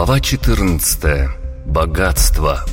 Глава 14. Богатство.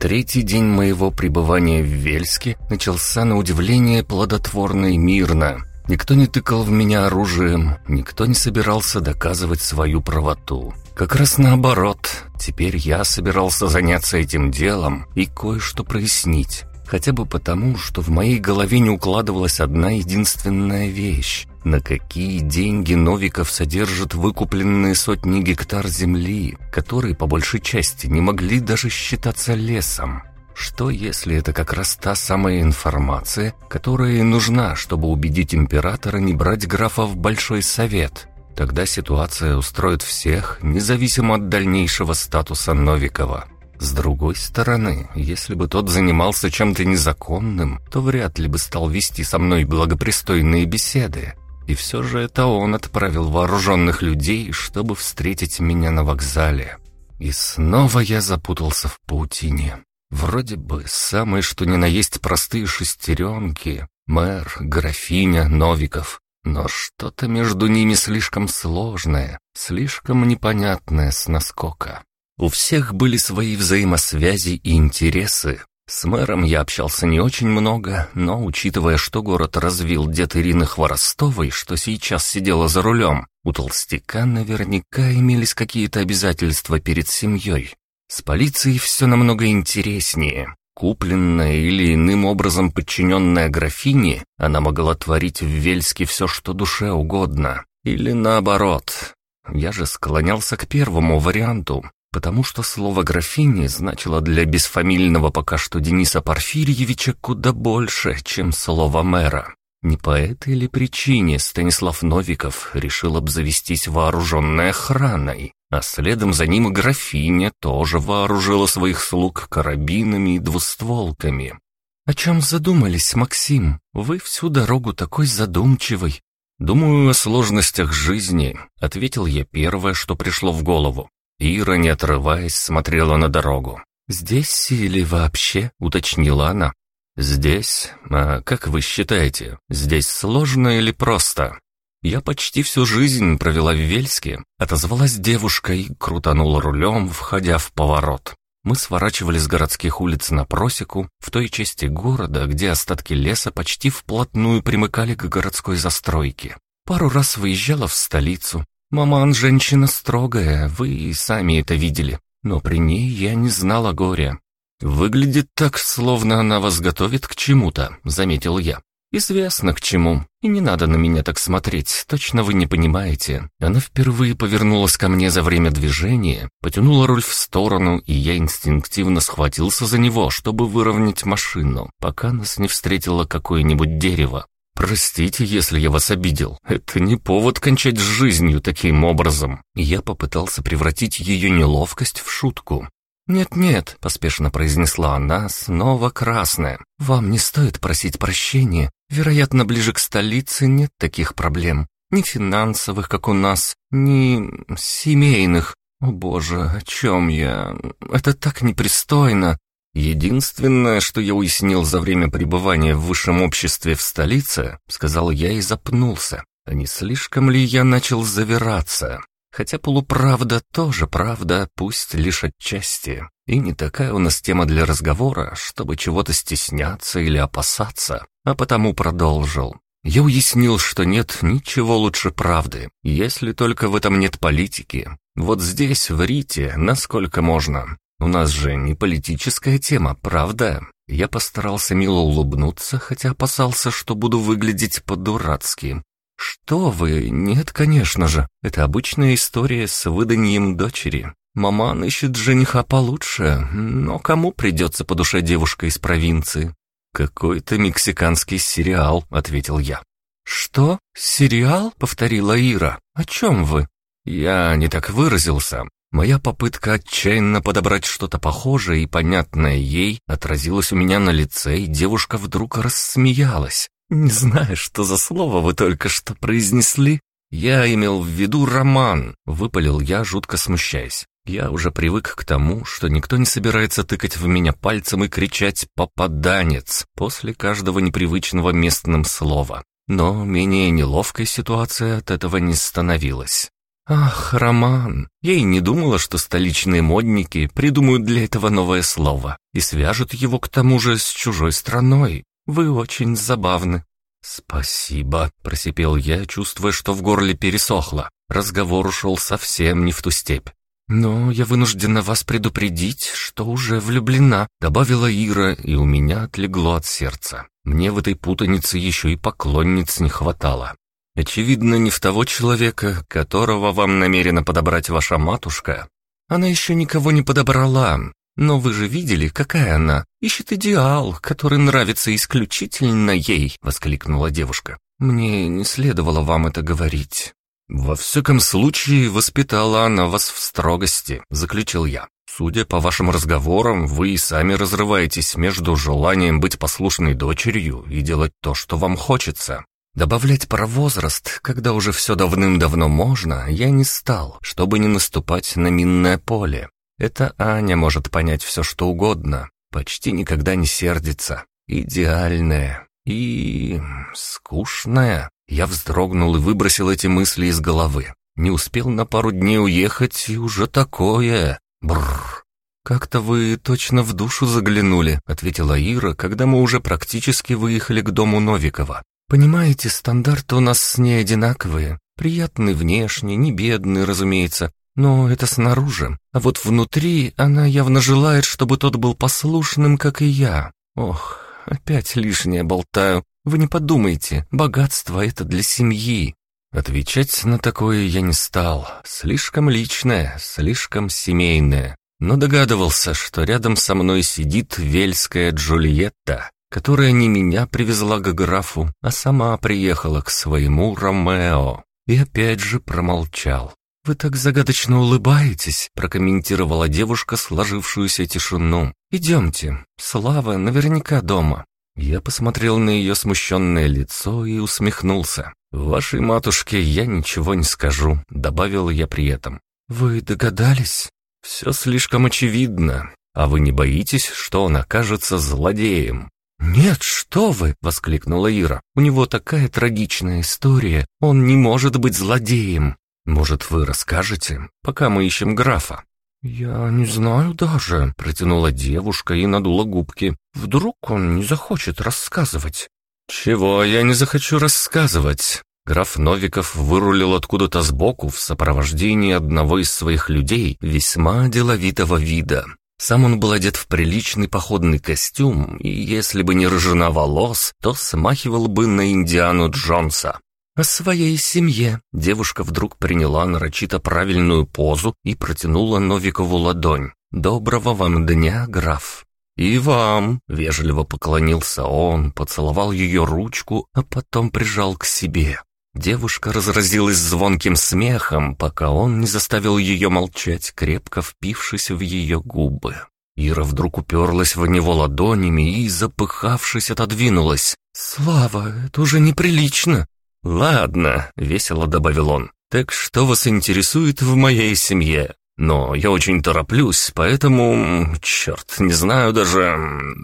Третий день моего пребывания в Вельске начался на удивление плодотворно и мирно. Никто не тыкал в меня оружием, никто не собирался доказывать свою правоту. Как раз наоборот, теперь я собирался заняться этим делом и кое-что прояснить. Хотя бы потому, что в моей голове не укладывалась одна единственная вещь. На какие деньги Новиков содержит выкупленные сотни гектар земли, которые по большей части не могли даже считаться лесом? Что если это как раз та самая информация, которая нужна, чтобы убедить императора не брать графа в Большой Совет? Тогда ситуация устроит всех, независимо от дальнейшего статуса Новикова. С другой стороны, если бы тот занимался чем-то незаконным, то вряд ли бы стал вести со мной благопристойные беседы. И все же это он отправил вооруженных людей, чтобы встретить меня на вокзале. И снова я запутался в паутине. Вроде бы самые что ни на есть простые шестеренки. Мэр, графиня, Новиков. Но что-то между ними слишком сложное, слишком непонятное с наскока. У всех были свои взаимосвязи и интересы. С мэром я общался не очень много, но, учитывая, что город развил дед Ирины Хворостовой, что сейчас сидела за рулем, у толстяка наверняка имелись какие-то обязательства перед семьей. С полицией все намного интереснее. Купленная или иным образом подчиненная графине, она могла творить в Вельске все, что душе угодно. Или наоборот. Я же склонялся к первому варианту, потому что слово «графини» значило для бесфамильного пока что Дениса Порфирьевича куда больше, чем слово «мэра». Не по этой ли причине Станислав Новиков решил обзавестись вооруженной охраной, а следом за ним графиня тоже вооружила своих слуг карабинами и двустволками. «О чем задумались, Максим? Вы всю дорогу такой задумчивый». «Думаю о сложностях жизни», — ответил я первое, что пришло в голову. Ира, не отрываясь, смотрела на дорогу. «Здесь или вообще?» — уточнила она. «Здесь? А как вы считаете, здесь сложно или просто?» «Я почти всю жизнь провела в Вельске», — отозвалась девушка и крутанула рулем, входя в поворот. Мы сворачивали с городских улиц на просеку, в той части города, где остатки леса почти вплотную примыкали к городской застройке. Пару раз выезжала в столицу, «Маман женщина строгая, вы и сами это видели, но при ней я не знала горя». «Выглядит так, словно она вас готовит к чему-то», — заметил я. «Известно к чему. И не надо на меня так смотреть, точно вы не понимаете». Она впервые повернулась ко мне за время движения, потянула руль в сторону, и я инстинктивно схватился за него, чтобы выровнять машину, пока нас не встретило какое-нибудь дерево. «Простите, если я вас обидел. Это не повод кончать с жизнью таким образом». Я попытался превратить ее неловкость в шутку. «Нет-нет», — поспешно произнесла она, снова красная. «Вам не стоит просить прощения. Вероятно, ближе к столице нет таких проблем. Ни финансовых, как у нас, ни семейных. О боже, о чем я? Это так непристойно. «Единственное, что я уяснил за время пребывания в высшем обществе в столице, — сказал я и запнулся, — а не слишком ли я начал завираться? Хотя полуправда тоже правда, пусть лишь отчасти. И не такая у нас тема для разговора, чтобы чего-то стесняться или опасаться, а потому продолжил. Я уяснил, что нет ничего лучше правды, если только в этом нет политики. Вот здесь, в Рите, насколько можно. У нас же не политическая тема, правда? Я постарался мило улыбнуться, хотя опасался, что буду выглядеть по-дурацки. «Что вы? Нет, конечно же. Это обычная история с выданием дочери. Маман ищет жениха получше, но кому придется по душе девушка из провинции?» «Какой-то мексиканский сериал», — ответил я. «Что? Сериал?» — повторила Ира. «О чем вы?» «Я не так выразился. Моя попытка отчаянно подобрать что-то похожее и понятное ей отразилась у меня на лице, и девушка вдруг рассмеялась. «Не знаю, что за слово вы только что произнесли». «Я имел в виду роман», — выпалил я, жутко смущаясь. Я уже привык к тому, что никто не собирается тыкать в меня пальцем и кричать «попаданец» после каждого непривычного местным слова. Но менее неловкой ситуация от этого не становилась. Ах, Роман, я и не думала, что столичные модники придумают для этого новое слово и свяжут его к тому же с чужой страной. Вы очень забавны. «Спасибо», — просипел я, чувствуя, что в горле пересохло. Разговор ушел совсем не в ту степь. «Но я вынуждена вас предупредить, что уже влюблена», — добавила Ира, и у меня отлегло от сердца. Мне в этой путанице еще и поклонниц не хватало. Очевидно, не в того человека, которого вам намерена подобрать ваша матушка. Она еще никого не подобрала, но вы же видели, какая она. Ищет идеал, который нравится исключительно ей», — воскликнула девушка. «Мне не следовало вам это говорить». «Во всяком случае, воспитала она вас в строгости», — заключил я. «Судя по вашим разговорам, вы и сами разрываетесь между желанием быть послушной дочерью и делать то, что вам хочется. Добавлять про возраст, когда уже все давным-давно можно, я не стал, чтобы не наступать на минное поле. Это Аня может понять все, что угодно, почти никогда не сердится. Идеальная и... скучная. Я вздрогнул и выбросил эти мысли из головы. Не успел на пару дней уехать, и уже такое. Бррр. «Как-то вы точно в душу заглянули», — ответила Ира, когда мы уже практически выехали к дому Новикова. Понимаете, стандарты у нас с ней одинаковые. Приятный внешне, не бедный, разумеется, но это снаружи. А вот внутри она явно желает, чтобы тот был послушным, как и я. Ох, опять лишнее болтаю. Вы не подумайте, богатство — это для семьи. Отвечать на такое я не стал. Слишком личное, слишком семейное. Но догадывался, что рядом со мной сидит вельская Джульетта, которая не меня привезла к графу, а сама приехала к своему Ромео. И опять же промолчал. «Вы так загадочно улыбаетесь», — прокомментировала девушка сложившуюся тишину. «Идемте, Слава наверняка дома». Я посмотрел на ее смущенное лицо и усмехнулся. «Вашей матушке я ничего не скажу», — добавил я при этом. «Вы догадались?» «Все слишком очевидно. А вы не боитесь, что он окажется злодеем?» «Нет, что вы!» — воскликнула Ира. «У него такая трагичная история. Он не может быть злодеем. Может, вы расскажете, пока мы ищем графа?» «Я не знаю даже», — протянула девушка и надула губки. «Вдруг он не захочет рассказывать?» «Чего я не захочу рассказывать?» Граф Новиков вырулил откуда-то сбоку в сопровождении одного из своих людей весьма деловитого вида. Сам он был одет в приличный походный костюм, и если бы не рыжина волос, то смахивал бы на Индиану Джонса. О своей семье девушка вдруг приняла нарочито правильную позу и протянула Новикову ладонь. «Доброго вам дня, граф!» «И вам!» — вежливо поклонился он, поцеловал ее ручку, а потом прижал к себе. Девушка разразилась звонким смехом, пока он не заставил ее молчать, крепко впившись в ее губы. Ира вдруг уперлась в него ладонями и, запыхавшись, отодвинулась. «Слава, это уже неприлично!» «Ладно», — весело добавил он. «Так что вас интересует в моей семье? Но я очень тороплюсь, поэтому... Черт, не знаю даже...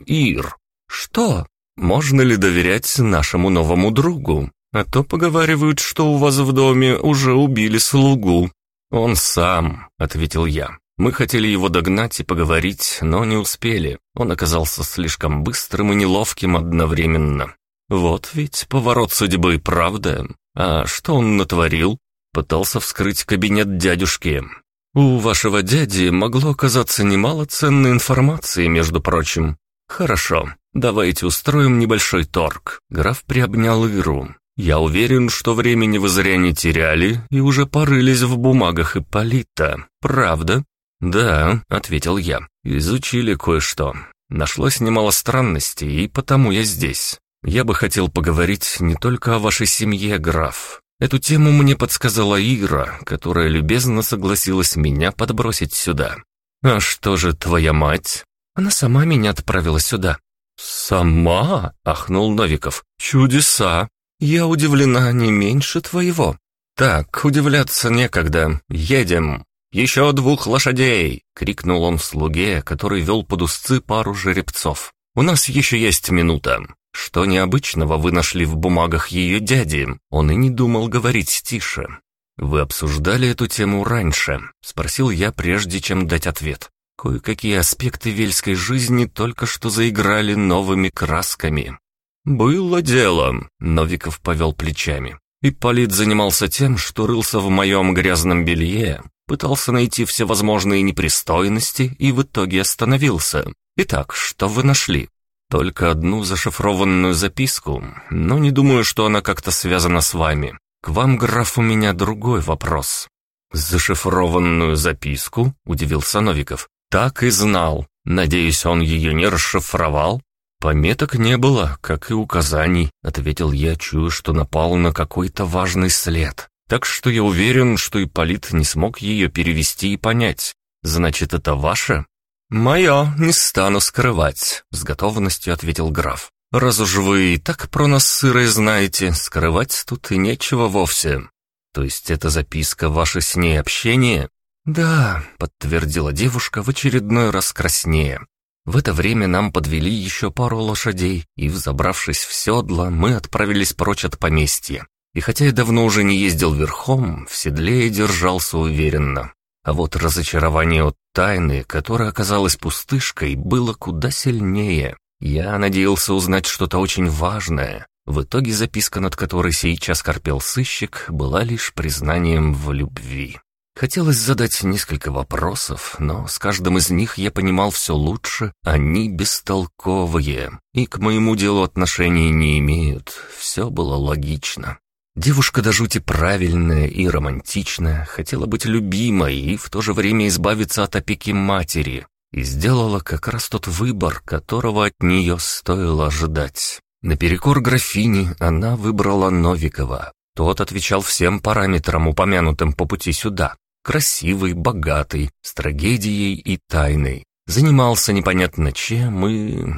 Ир». «Что?» «Можно ли доверять нашему новому другу? А то поговаривают, что у вас в доме уже убили слугу». «Он сам», — ответил я. «Мы хотели его догнать и поговорить, но не успели. Он оказался слишком быстрым и неловким одновременно. Вот ведь поворот судьбы, правда? А что он натворил? Пытался вскрыть кабинет дядюшки. У вашего дяди могло оказаться немало ценной информации, между прочим. Хорошо, давайте устроим небольшой торг. Граф приобнял Иру. «Я уверен, что времени вы зря не теряли и уже порылись в бумагах Ипполита. Правда?» «Да», — ответил я. «Изучили кое-что. Нашлось немало странностей, и потому я здесь. Я бы хотел поговорить не только о вашей семье, граф. Эту тему мне подсказала Ира, которая любезно согласилась меня подбросить сюда. А что же твоя мать? Она сама меня отправила сюда. «Сама?» — ахнул Новиков. «Чудеса! Я удивлена не меньше твоего. Так, удивляться некогда. Едем. Еще двух лошадей!» — крикнул он слуге, который вел под узцы пару жеребцов. «У нас еще есть минута. Что необычного вы нашли в бумагах ее дяди? Он и не думал говорить тише. «Вы обсуждали эту тему раньше?» — спросил я, прежде чем дать ответ. Кое-какие аспекты вельской жизни только что заиграли новыми красками. «Было дело», — Новиков повел плечами. Ипполит занимался тем, что рылся в моем грязном белье, пытался найти всевозможные непристойности и в итоге остановился. Итак, что вы нашли? Только одну зашифрованную записку, но не думаю, что она как-то связана с вами. К вам, граф, у меня другой вопрос. «Зашифрованную записку?» — удивился Новиков. «Так и знал. Надеюсь, он ее не расшифровал?» «Пометок не было, как и указаний», — ответил я, чую, что напал на какой-то важный след. Так что я уверен, что Ипполит не смог ее перевести и понять. Значит, это ваше? «Мое, не стану скрывать», — с готовностью ответил граф. «Раз уж вы и так про нас сырые знаете, скрывать тут и нечего вовсе». «То есть эта записка ваше с ней общение?» «Да», — подтвердила девушка в очередной раз краснее. В это время нам подвели еще пару лошадей, и, взобравшись в седло, мы отправились прочь от поместья. И хотя я давно уже не ездил верхом, в седле я держался уверенно. А вот разочарование от тайны, которая оказалась пустышкой, было куда сильнее. Я надеялся узнать что-то очень важное. В итоге записка, над которой сейчас корпел сыщик, была лишь признанием в любви. Хотелось задать несколько вопросов, но с каждым из них я понимал все лучше, они бестолковые и к моему делу отношения не имеют. Все было логично. Девушка до жути правильная и романтичная, хотела быть любимой и в то же время избавиться от опеки матери. И сделала как раз тот выбор, которого от нее стоило ожидать. Наперекор графини она выбрала Новикова. Тот отвечал всем параметрам, упомянутым по пути сюда. Красивый, богатый, с трагедией и тайной. Занимался непонятно чем и...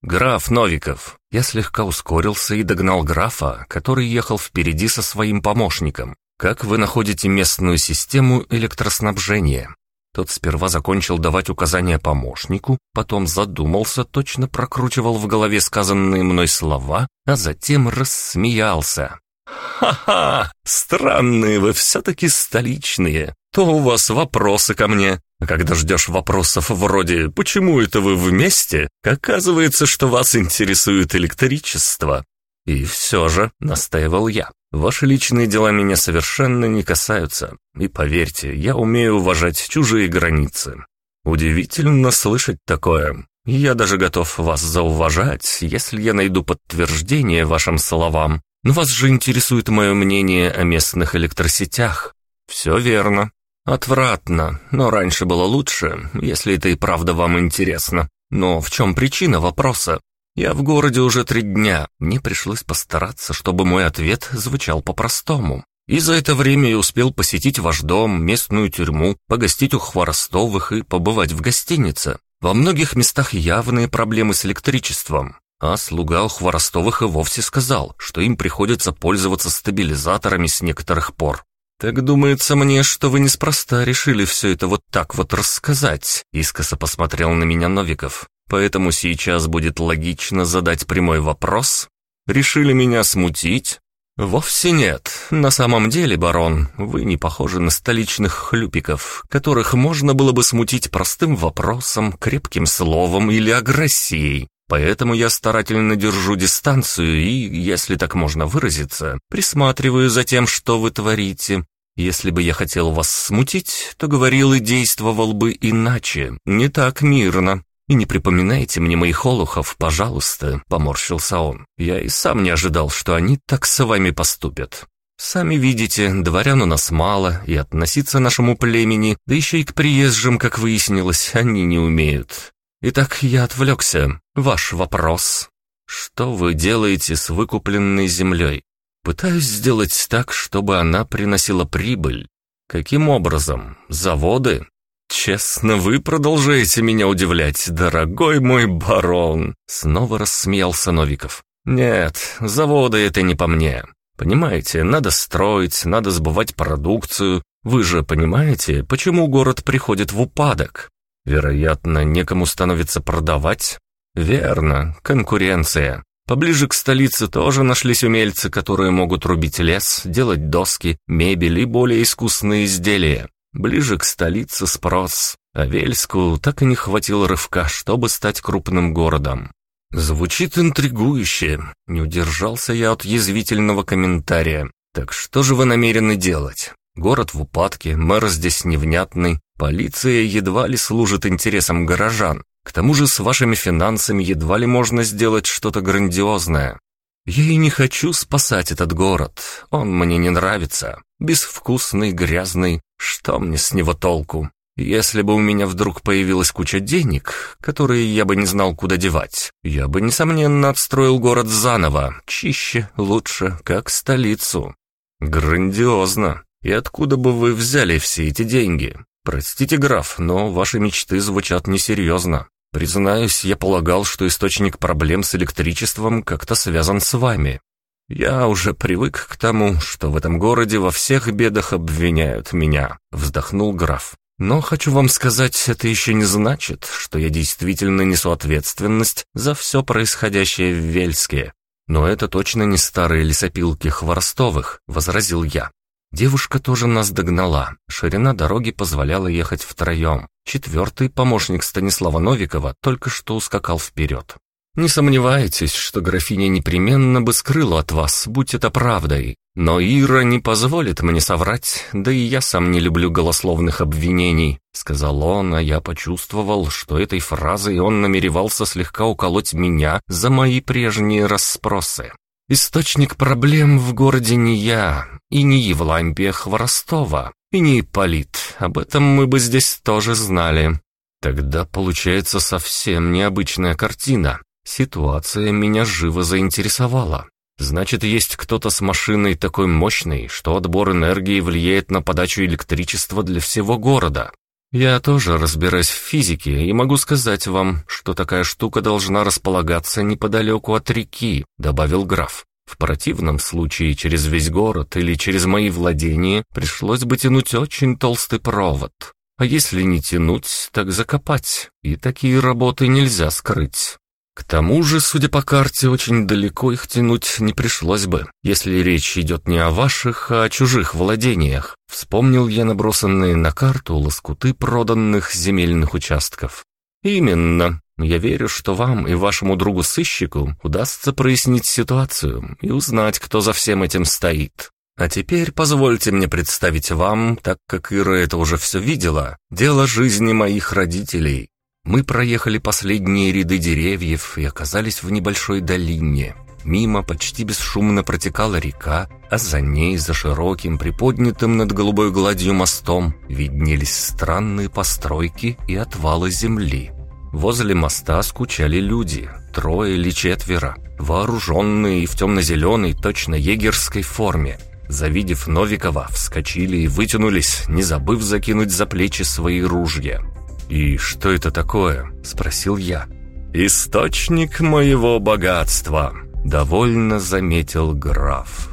«Граф Новиков!» Я слегка ускорился и догнал графа, который ехал впереди со своим помощником. «Как вы находите местную систему электроснабжения?» Тот сперва закончил давать указания помощнику, потом задумался, точно прокручивал в голове сказанные мной слова, а затем рассмеялся. «Ха-ха! Странные вы все-таки столичные. То у вас вопросы ко мне, а когда ждешь вопросов вроде «Почему это вы вместе?», оказывается, что вас интересует электричество. И все же, настаивал я, ваши личные дела меня совершенно не касаются. И поверьте, я умею уважать чужие границы. Удивительно слышать такое. Я даже готов вас зауважать, если я найду подтверждение вашим словам. Но вас же интересует мое мнение о местных электросетях. Все верно. «Отвратно, но раньше было лучше, если это и правда вам интересно. Но в чем причина вопроса? Я в городе уже три дня, мне пришлось постараться, чтобы мой ответ звучал по-простому. И за это время я успел посетить ваш дом, местную тюрьму, погостить у Хворостовых и побывать в гостинице. Во многих местах явные проблемы с электричеством. А слуга у Хворостовых и вовсе сказал, что им приходится пользоваться стабилизаторами с некоторых пор. «Так думается мне, что вы неспроста решили все это вот так вот рассказать», — искоса посмотрел на меня Новиков. «Поэтому сейчас будет логично задать прямой вопрос. Решили меня смутить?» «Вовсе нет. На самом деле, барон, вы не похожи на столичных хлюпиков, которых можно было бы смутить простым вопросом, крепким словом или агрессией. Поэтому я старательно держу дистанцию и, если так можно выразиться, присматриваю за тем, что вы творите. Если бы я хотел вас смутить, то говорил и действовал бы иначе, не так мирно. И не припоминайте мне моих олухов, пожалуйста, поморщился он. Я и сам не ожидал, что они так с вами поступят. Сами видите, дворян у нас мало, и относиться нашему племени, да еще и к приезжим, как выяснилось, они не умеют. Итак, я отвлекся. Ваш вопрос. Что вы делаете с выкупленной землей? Пытаюсь сделать так, чтобы она приносила прибыль. Каким образом? Заводы? Честно, вы продолжаете меня удивлять, дорогой мой барон. Снова рассмеялся Новиков. Нет, заводы это не по мне. Понимаете, надо строить, надо сбывать продукцию. Вы же понимаете, почему город приходит в упадок? Вероятно, некому становится продавать. Верно, конкуренция. Поближе к столице тоже нашлись умельцы, которые могут рубить лес, делать доски, мебель и более искусные изделия. Ближе к столице спрос, а Вельску так и не хватило рывка, чтобы стать крупным городом. Звучит интригующе. Не удержался я от язвительного комментария. Так что же вы намерены делать? Город в упадке, мэр здесь невнятный, полиция едва ли служит интересам горожан. К тому же с вашими финансами едва ли можно сделать что-то грандиозное. Я и не хочу спасать этот город. Он мне не нравится. Безвкусный, грязный. Что мне с него толку? Если бы у меня вдруг появилась куча денег, которые я бы не знал, куда девать, я бы, несомненно, отстроил город заново, чище, лучше, как столицу. Грандиозно. И откуда бы вы взяли все эти деньги? Простите, граф, но ваши мечты звучат несерьезно. Признаюсь, я полагал, что источник проблем с электричеством как-то связан с вами. Я уже привык к тому, что в этом городе во всех бедах обвиняют меня, вздохнул граф. Но хочу вам сказать, это еще не значит, что я действительно несу ответственность за все происходящее в Вельске. Но это точно не старые лесопилки Хворостовых, возразил я. Девушка тоже нас догнала. Ширина дороги позволяла ехать втроем. Четвертый помощник Станислава Новикова только что ускакал вперед. Не сомневайтесь, что графиня непременно бы скрыла от вас, будь это правдой. Но Ира не позволит мне соврать, да и я сам не люблю голословных обвинений, сказал он, а я почувствовал, что этой фразой он намеревался слегка уколоть меня за мои прежние расспросы. Источник проблем в городе не я, и не Евлампия Хворостова, и не Ипполит. Об этом мы бы здесь тоже знали. Тогда получается совсем необычная картина. Ситуация меня живо заинтересовала. Значит, есть кто-то с машиной такой мощной, что отбор энергии влияет на подачу электричества для всего города. Я тоже разбираюсь в физике и могу сказать вам, что такая штука должна располагаться неподалеку от реки, добавил граф. В противном случае через весь город или через мои владения пришлось бы тянуть очень толстый провод. А если не тянуть, так закопать, и такие работы нельзя скрыть. К тому же, судя по карте, очень далеко их тянуть не пришлось бы, если речь идет не о ваших, а о чужих владениях. Вспомнил я набросанные на карту лоскуты проданных земельных участков. Именно. Я верю, что вам и вашему другу-сыщику удастся прояснить ситуацию и узнать, кто за всем этим стоит. А теперь позвольте мне представить вам, так как Ира это уже все видела, дело жизни моих родителей. Мы проехали последние ряды деревьев и оказались в небольшой долине. Мимо почти бесшумно протекала река, а за ней, за широким, приподнятым над голубой гладью мостом, виднелись странные постройки и отвалы земли. Возле моста скучали люди, трое или четверо, вооруженные и в темно-зеленой, точно егерской форме. Завидев Новикова, вскочили и вытянулись, не забыв закинуть за плечи свои ружья. «И что это такое?» — спросил я. «Источник моего богатства», — довольно заметил граф.